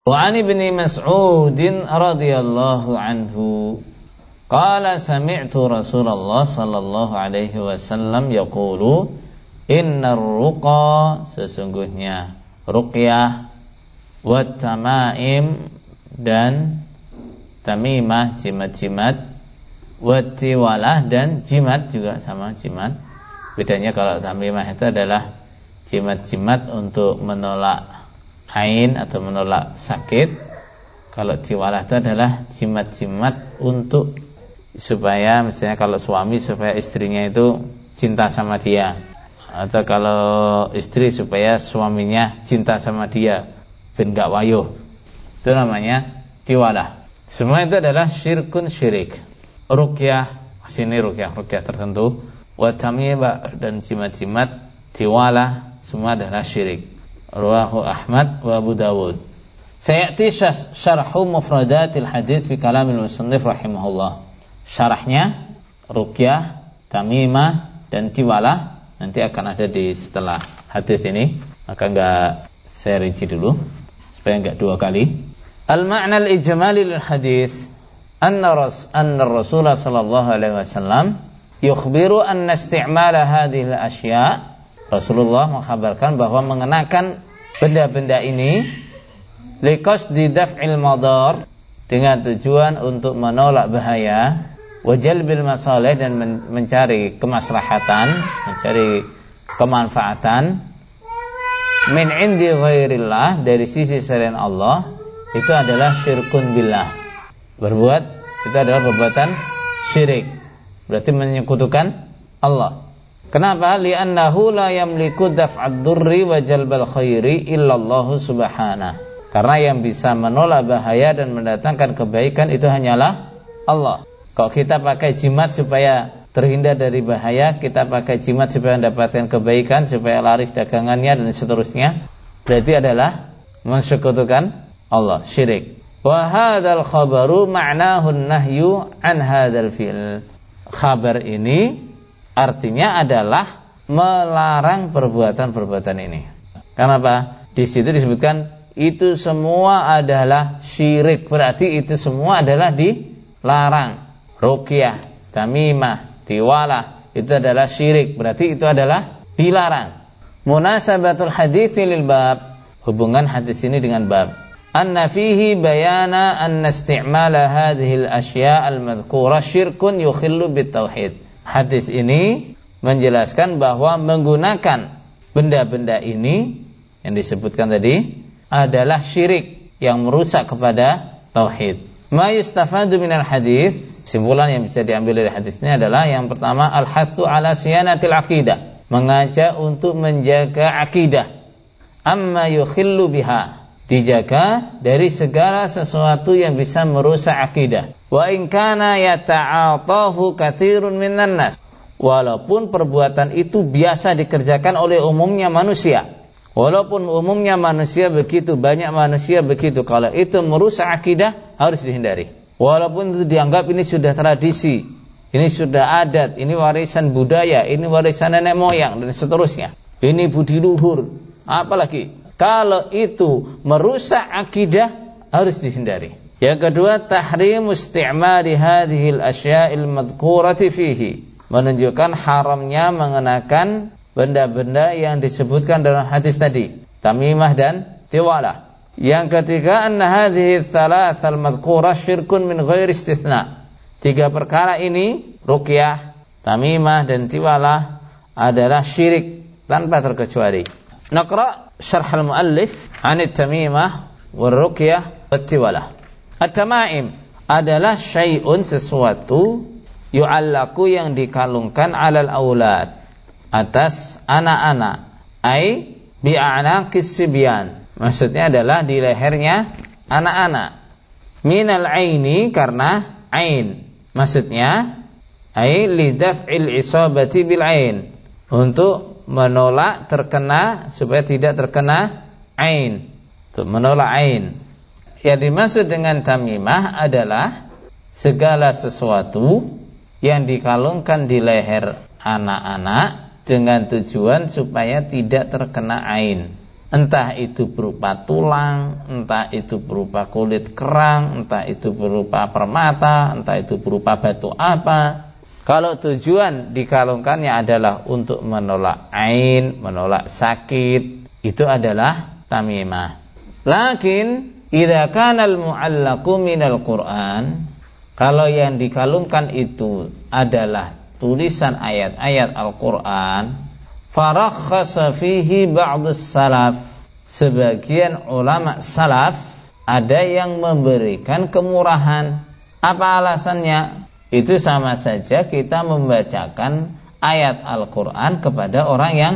Wa an ibni Mas'ud radhiyallahu anhu qala sami'tu Rasulullah sallallahu alaihi wasallam yaqulu innar ruqa sesungguhnya ruqyah tamaim dan tamimah jimat-jimat wa tiwalah dan jimat juga sama jimat. Bedanya kalau tamimah itu adalah jimat-jimat untuk menolak ain atau menolak sakit. Kalau jiwalah itu adalah jimat-jimat untuk supaya misalnya kalau suami supaya istrinya itu cinta sama dia. Atau kalau istri supaya suaminya cinta sama dia ben gak wayuh. Itu namanya tiwalah semua itu adalah syirkun syirik. Rukyah sini rukyah rukyah tertentu. Watamiyah dan jimat-jimat tiwalah semua adalah syirik Ruahu Ahmad wa Abu Dawud. Sayati syarhu mufradatil hadis fi kalamil musannif rahimahullah. Syarahnya ruqyah, tamimah dan tiwalah nanti akan ada di setelah hadis ini. Maka enggak saya rinci dulu supaya enggak dua kali. Al-ma'na al-ijmali lil hadis anna ras anna Rasul sallallahu alaihi wasallam yukhbiru anna isti'mala hadhihi al-asya' Rasulullah mengkabarkan bahwa mengenakan benda-benda ini likos di daf'il madar dengan tujuan untuk menolak bahaya wajal bil masalih dan mencari kemaslahatan, mencari kemanfaatan min indi ghairillah dari sisi selain Allah itu adalah syirkun billah. Berbuat itu adalah perbuatan syirik. Berarti menyekutukan Allah. Kenapa? Li'annahu la yamliku daf'ad durri wa jalbal khairi illallahu subhanahu. Karena yang bisa menolak bahaya dan mendatangkan kebaikan itu hanyalah Allah. Kalau kita pakai jimat supaya terhindar dari bahaya, kita pakai jimat supaya mendapatkan kebaikan, supaya laris dagangannya dan seterusnya, berarti adalah mensekutukan Allah, syirik. Wa hadzal khabaru ma'nahu nahyu an hadzal fi'l. Khabar ini artinya adalah melarang perbuatan-perbuatan ini. Kenapa? Di situ disebutkan itu semua adalah syirik. Berarti itu semua adalah dilarang. Ruqyah, tamimah, tiwalah itu adalah syirik. Berarti itu adalah dilarang. Munasabatul hadis lil bab. Hubungan hadis ini dengan bab. Anna fihi bayana anna isti'mala hadhihi al-asya' al-madhkura syirkun yukhillu bit tauhid hadis ini menjelaskan bahwa menggunakan benda-benda ini yang disebutkan tadi adalah syirik yang merusak kepada tauhid. Ma yustafadu minal hadis, simpulan yang bisa diambil dari hadis ini adalah yang pertama al-hatsu ala siyanatil aqidah, mengajak untuk menjaga akidah. Amma yukhillu biha, dijaga dari segala sesuatu yang bisa merusak akidah. Wa in kana yata'atahu katsirun minan nas. Walaupun perbuatan itu biasa dikerjakan oleh umumnya manusia. Walaupun umumnya manusia begitu banyak manusia begitu kalau itu merusak akidah harus dihindari. Walaupun itu dianggap ini sudah tradisi ini sudah adat ini warisan budaya ini warisan nenek moyang dan seterusnya. Ini budi luhur apalagi kalau itu merusak akidah harus dihindari yang kedua tahrim isti'mali hadhil asya'il madhkurati fihi. Menunjukkan haramnya mengenakan benda-benda yang disebutkan dalam hadis tadi, tamimah dan tiwalah. Yang ketiga anna hadhihi thalath al-madhkurah syirkun min ghairi istitsna. Tiga perkara ini, ruqyah, tamimah dan tiwalah adalah syirik tanpa terkecuali. Naqra syarh al-muallif 'an tamimah wal ruqyah wat tiwalah. At-tamaim adalah syai'un sesuatu yu'allaku yang dikalungkan alal aulad atas anak-anak. ai bi'anaqis sibyan maksudnya adalah di lehernya anak-anak. minal aini karena ain maksudnya ai lidaf'il isabati bil ain untuk menolak terkena supaya tidak terkena ain untuk menolak ain yang dimaksud dengan tamimah adalah segala sesuatu yang dikalungkan di leher anak-anak dengan tujuan supaya tidak terkena ain. entah itu berupa tulang, entah itu berupa kulit kerang, entah itu berupa permata, entah itu berupa batu apa. Kalau tujuan dikalungkannya adalah untuk menolak ain, menolak sakit, itu adalah tamimah. Lakin idza kana al-mu'allaqu minal Qur'an, kalau yang dikalungkan itu adalah tulisan ayat-ayat Al-Qur'an, farakhasa fihi ba'd salaf. Sebagian ulama salaf ada yang memberikan kemurahan. Apa alasannya itu sama saja kita membacakan ayat Al-Qur'an kepada orang yang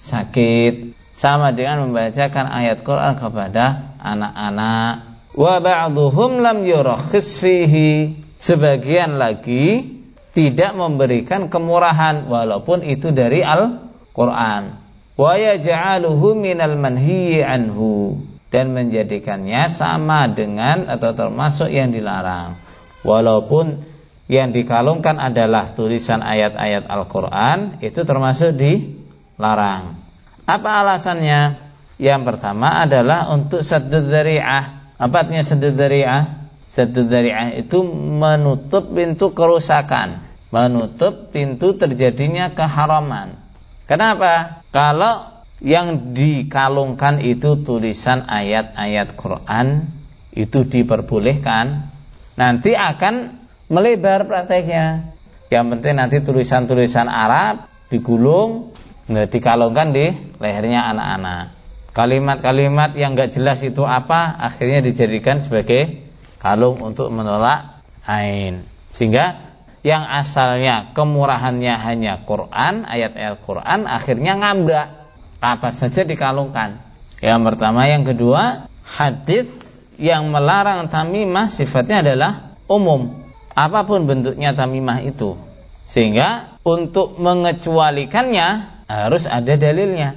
sakit. Sama dengan membacakan ayat Quran kepada anak-anak. Wa ba'dhum lam yurakhis fihi. Sebagian lagi tidak memberikan kemurahan walaupun itu dari al Quran wa yaj'aluhu minal manhiyi anhu. Dan menjadikannya sama dengan atau termasuk yang dilarang. Walaupun yang dikalungkan adalah tulisan ayat-ayat Al-Qur'an itu termasuk dilarang. Apa alasannya? Yang pertama adalah untuk saddud dzari'ah. Apa artinya dzari'ah? Saddud dzari'ah itu menutup pintu kerusakan menutup pintu terjadinya keharaman. Kenapa? Kalau yang dikalungkan itu tulisan ayat-ayat Quran itu diperbolehkan, nanti akan melebar prakteknya. Yang penting nanti tulisan-tulisan Arab digulung, dikalungkan di lehernya anak-anak. Kalimat-kalimat yang gak jelas itu apa, akhirnya dijadikan sebagai kalung untuk menolak ain. Sehingga yang asalnya kemurahannya hanya Quran, ayat-ayat Quran, akhirnya ngambrak. Apa saja dikalungkan. Yang pertama, yang kedua, hadis yang melarang tamimah sifatnya adalah umum. Apa pun bentuknya tamimah itu. Sehingga untuk mengecualikannya harus ada dalilnya.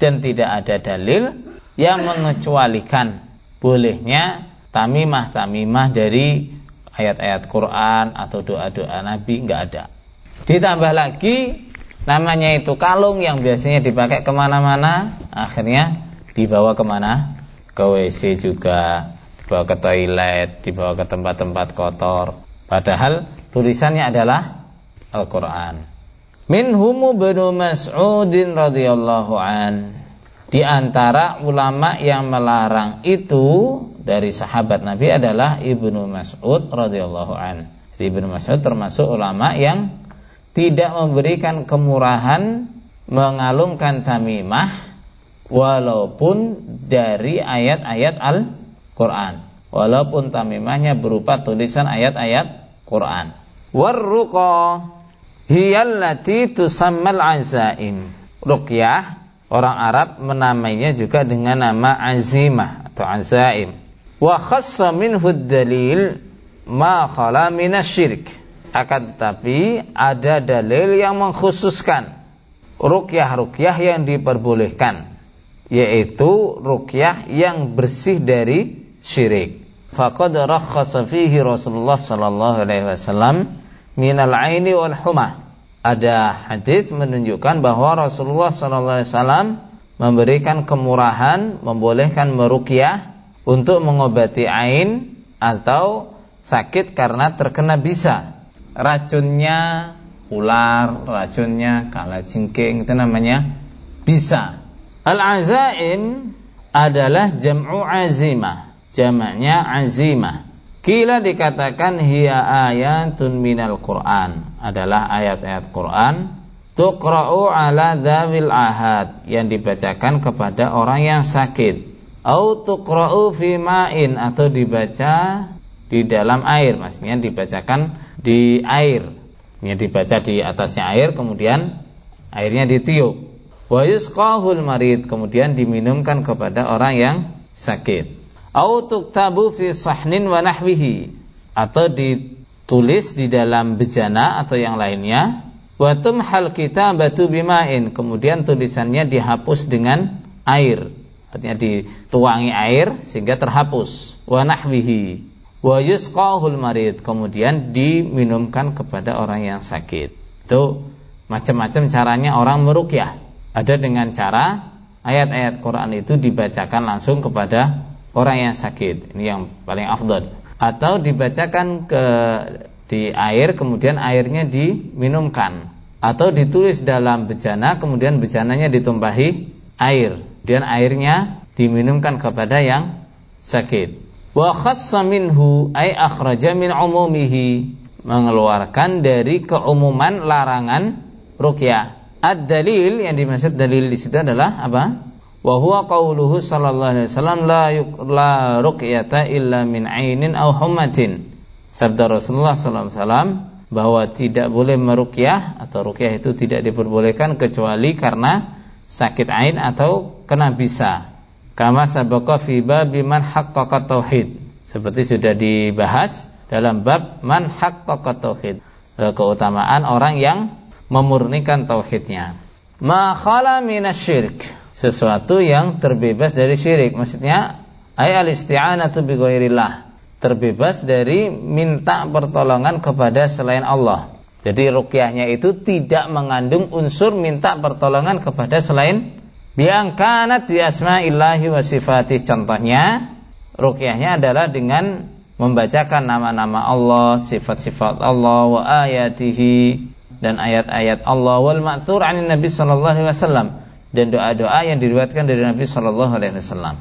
Dan tidak ada dalil yang mengecualikan bolehnya tamimah-tamimah dari ayat-ayat Quran atau doa-doa Nabi nggak ada. Ditambah lagi namanya itu kalung yang biasanya dipakai ke mana-mana, akhirnya dibawa ke mana? Ke WC juga, dibawa ke toilet, dibawa ke tempat-tempat kotor. Padahal tulisannya adalah Al-Quran. Minhumu benu Mas'udin radhiyallahu an. Di antara ulama yang melarang itu dari sahabat Nabi adalah Ibnu Mas'ud radhiyallahu an. Ibnu Mas'ud termasuk ulama yang tidak memberikan kemurahan mengalungkan tamimah walaupun dari ayat-ayat Al-Qur'an. Walaupun tamimahnya berupa tulisan ayat-ayat Quran. Warruqa hiyallati tusammal azaim. Ruqyah orang Arab menamainya juga dengan nama azimah atau azaim wa khassa minhu dalil ma khala minasyirik akan tetapi ada dalil yang mengkhususkan rukyah-rukyah yang diperbolehkan yaitu rukyah yang bersih dari syirik faqad rakhasa fihi Rasulullah sallallahu alaihi wasallam minal aini wal humah ada hadis menunjukkan bahwa Rasulullah sallallahu alaihi wasallam memberikan kemurahan membolehkan merukyah untuk mengobati ain atau sakit karena terkena bisa. Racunnya ular, racunnya kalajengking itu namanya bisa. Al-azaim adalah jam'u azimah, jamaknya azimah. Kila dikatakan hiya ayatun minal Qur'an, adalah ayat-ayat Qur'an. Tuqra'u ala dzawil ahad. Yang dibacakan kepada orang yang sakit. Au tuqra'u fi ma'in. Atau dibaca di dalam air. Maksudnya dibacakan di air. Ini dibaca di atasnya air kemudian airnya ditiup. Wa yusqahul marid. Kemudian diminumkan kepada orang yang sakit au tuktabu fi sahnin wa nahwihi. Atau ditulis di dalam bejana atau yang lainnya. Wa tumhal kitabatu bima'in. Kemudian tulisannya dihapus dengan air. Artinya dituangi air sehingga terhapus. Wa nahwihi. Wa yusqahul marid. Kemudian diminumkan kepada orang yang sakit. Itu macam-macam caranya orang merukyah. Ada dengan cara ayat-ayat Quran itu dibacakan langsung kepada orang yang sakit. Ini yang paling afdol. Atau dibacakan ke di air kemudian airnya diminumkan atau ditulis dalam bejana kemudian bejananya ditumpahi air dan airnya diminumkan kepada yang sakit. Wa khassa minhu ay akhraja min umumihi mengeluarkan dari keumuman larangan ruqyah. Ad-dalil yang dimaksud dalil di situ adalah apa? Wa huwa qauluhu sallallahu alaihi wasallam la la ruqyata illa min ainin aw hummatin. Sabda Rasulullah sallallahu alaihi wasallam bahwa tidak boleh meruqyah atau ruqyah itu tidak diperbolehkan kecuali karena sakit ain atau kena bisa. Kama sabaqa fi babi man haqqaqa tauhid. Seperti sudah dibahas dalam bab man haqqaqa tauhid. Keutamaan orang yang memurnikan tauhidnya. Ma khala minasyirik. Sesuatu yang terbebas dari syirik. Maksudnya ay al-isti'anatu bi ghairillah. Terbebas dari minta pertolongan kepada selain Allah. Jadi rukyahnya itu tidak mengandung unsur minta pertolongan kepada selain biangkanat di asma'illahi wa sifati. Contohnya rukyahnya adalah dengan membacakan nama-nama Allah, sifat-sifat Allah wa ayatihi dan ayat-ayat Allah wal ma'thur 'anil Nabi sallallahu alaihi wasallam dan doa-doa yang diriwayatkan dari Nabi sallallahu alaihi wasallam.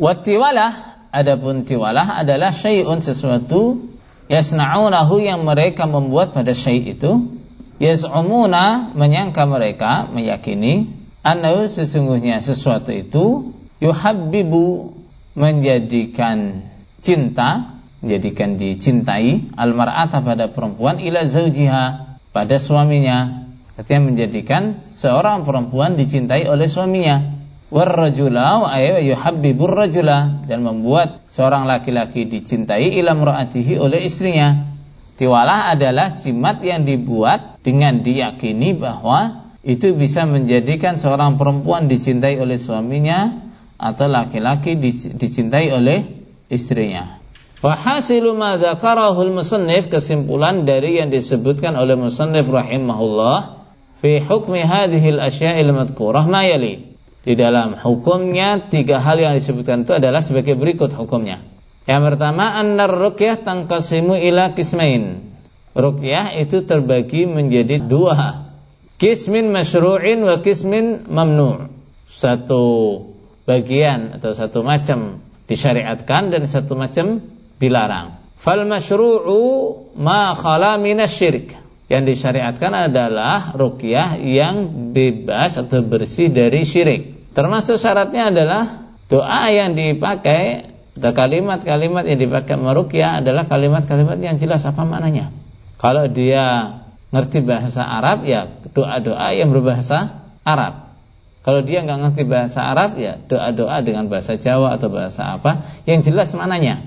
Wattiwalah adapun tiwalah adalah syai'un sesuatu yasna'unahu yang mereka membuat pada syai' itu yaz'umuna menyangka mereka meyakini annahu sesungguhnya sesuatu itu yuhabbibu menjadikan cinta menjadikan dicintai almar'ata pada perempuan ila zaujiha pada suaminya. Artinya menjadikan seorang perempuan dicintai oleh suaminya. Warrajula wa yuhabbibur rajula dan membuat seorang laki-laki dicintai ila mura'atihi oleh istrinya. Tiwalah adalah jimat yang dibuat dengan diyakini bahwa itu bisa menjadikan seorang perempuan dicintai oleh suaminya atau laki-laki dicintai oleh istrinya. Fahasilu ma dzakarahul musannif kesimpulan dari yang disebutkan oleh musannif rahimahullah fi hukmi hadhil asya'il madhkurah ma yali. Di dalam hukumnya tiga hal yang disebutkan itu adalah sebagai berikut hukumnya. Yang pertama annar ruqyah tangkasimu ila kismain. Ruqyah itu terbagi menjadi dua. Kismin masyru'in wa kismin mamnu'. Satu bagian atau satu macam disyariatkan dan satu macam dilarang. Fal masyru'u ma khala minasyirik. Yang disyariatkan adalah ruqyah yang bebas atau bersih dari syirik. Termasuk syaratnya adalah doa yang dipakai atau kalimat-kalimat yang dipakai meruqyah adalah kalimat-kalimat yang jelas apa maknanya. Kalau dia ngerti bahasa Arab ya doa-doa yang berbahasa Arab. Kalau dia nggak ngerti bahasa Arab ya doa-doa dengan bahasa Jawa atau bahasa apa yang jelas maknanya.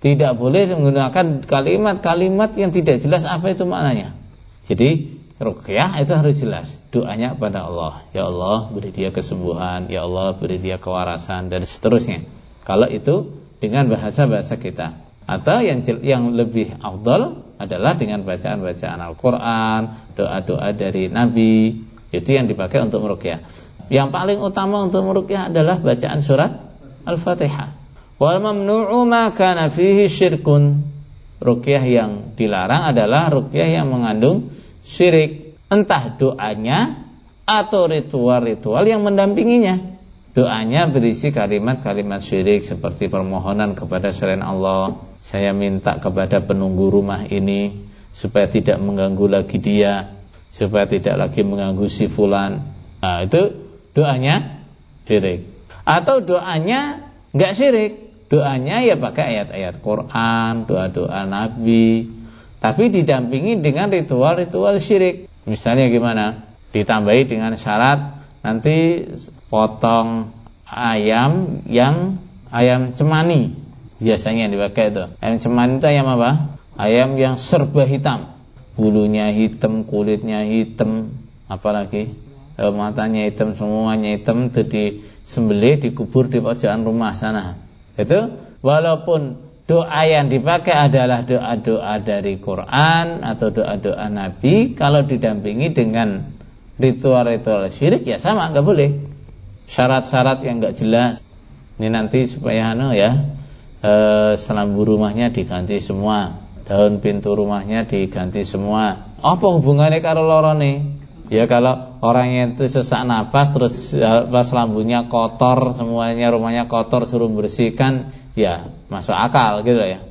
Tidak boleh menggunakan kalimat-kalimat yang tidak jelas apa itu maknanya. Jadi ruqyah itu harus jelas. Doanya pada Allah. Ya Allah beri dia kesembuhan. Ya Allah beri dia kewarasan dan seterusnya. Kalau itu dengan bahasa-bahasa kita. Atau yang yang lebih afdal adalah dengan bacaan-bacaan Al-Quran, doa-doa dari Nabi. Itu yang dipakai untuk meruqyah. Yang paling utama untuk meruqyah adalah bacaan surat Al-Fatihah. Wal mamnu'u ma kana fihi syirkun. Ruqyah yang dilarang adalah ruqyah yang mengandung syirik, entah doanya atau ritual-ritual yang mendampinginya. Doanya berisi kalimat-kalimat syirik seperti permohonan kepada selain Allah. Saya minta kepada penunggu rumah ini supaya tidak mengganggu lagi dia, supaya tidak lagi mengganggu si fulan. Nah, itu doanya syirik. Atau doanya enggak syirik, Doanya ya pakai ayat-ayat Quran, doa-doa Nabi, tapi didampingi dengan ritual-ritual syirik. Misalnya gimana? Ditambahi dengan syarat nanti potong ayam yang ayam cemani. Biasanya yang dipakai itu. Ayam cemani itu ayam apa? Ayam yang serba hitam. Bulunya hitam, kulitnya hitam, apalagi e, matanya hitam, semuanya hitam itu disembelih, dikubur di pojokan rumah sana itu walaupun doa yang dipakai adalah doa-doa dari Quran atau doa-doa Nabi, kalau didampingi dengan ritual-ritual syirik ya sama, nggak boleh. syarat-syarat yang enggak jelas. Ini nanti supaya anu ya, e, selambu rumahnya diganti semua, daun pintu rumahnya diganti semua. Apa hubungannya karo lorone? Ya kalau orangnya itu sesak nafas terus ya, pas lambunya kotor semuanya rumahnya kotor suruh bersihkan ya masuk akal gitu ya.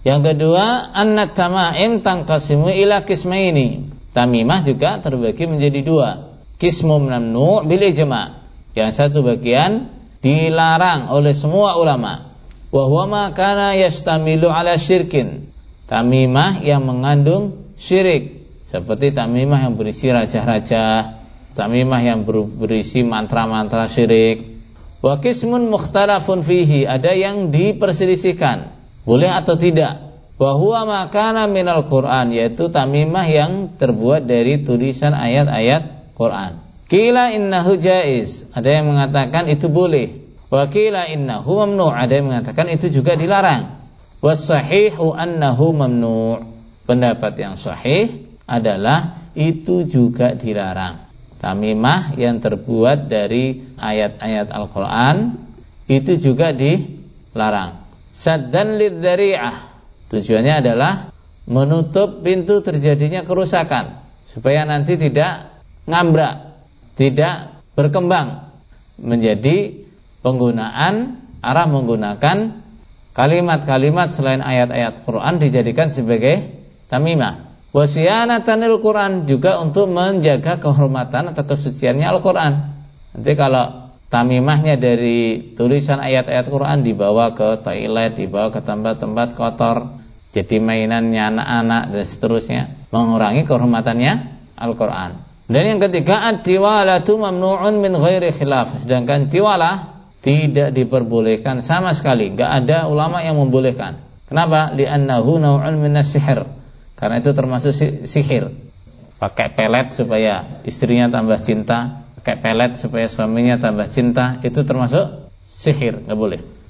Yang kedua annat tamaim tangkasimu ila kismaini. Tamimah juga terbagi menjadi dua. Kismu mamnu' bil ijma'. Yang satu bagian dilarang oleh semua ulama. Wa huwa ma kana yastamilu ala syirkin. Tamimah yang mengandung syirik seperti tamimah yang berisi raja-raja, tamimah yang berisi mantra-mantra syirik. Wa kismun mukhtalafun fihi, ada yang diperselisihkan, boleh atau tidak. Wa huwa makana minal Qur'an, yaitu tamimah yang terbuat dari tulisan ayat-ayat Quran. Kila innahu jaiz, ada yang mengatakan itu boleh. Wa kila innahu mamnu', ada yang mengatakan itu juga dilarang. Was sahihu annahu mamnu'. Pendapat yang sahih adalah itu juga dilarang. Tamimah yang terbuat dari ayat-ayat Al-Quran itu juga dilarang. Saddan lidzari'ah tujuannya adalah menutup pintu terjadinya kerusakan supaya nanti tidak ngambrak, tidak berkembang menjadi penggunaan arah menggunakan kalimat-kalimat selain ayat-ayat Quran dijadikan sebagai tamimah. Wasiyanatanil Quran juga untuk menjaga kehormatan atau kesuciannya Al-Quran. Nanti kalau tamimahnya dari tulisan ayat-ayat Quran dibawa ke toilet, dibawa ke tempat-tempat kotor, jadi mainannya anak-anak dan seterusnya, mengurangi kehormatannya Al-Quran. Dan yang ketiga, ad-tiwalatu mamnu'un min ghairi khilaf. Sedangkan tiwalah tidak diperbolehkan sama sekali, enggak ada ulama yang membolehkan. Kenapa? Li'annahu naw'un min as-sihr karena itu termasuk sihir. Pakai pelet supaya istrinya tambah cinta, pakai pelet supaya suaminya tambah cinta, itu termasuk sihir, nggak boleh.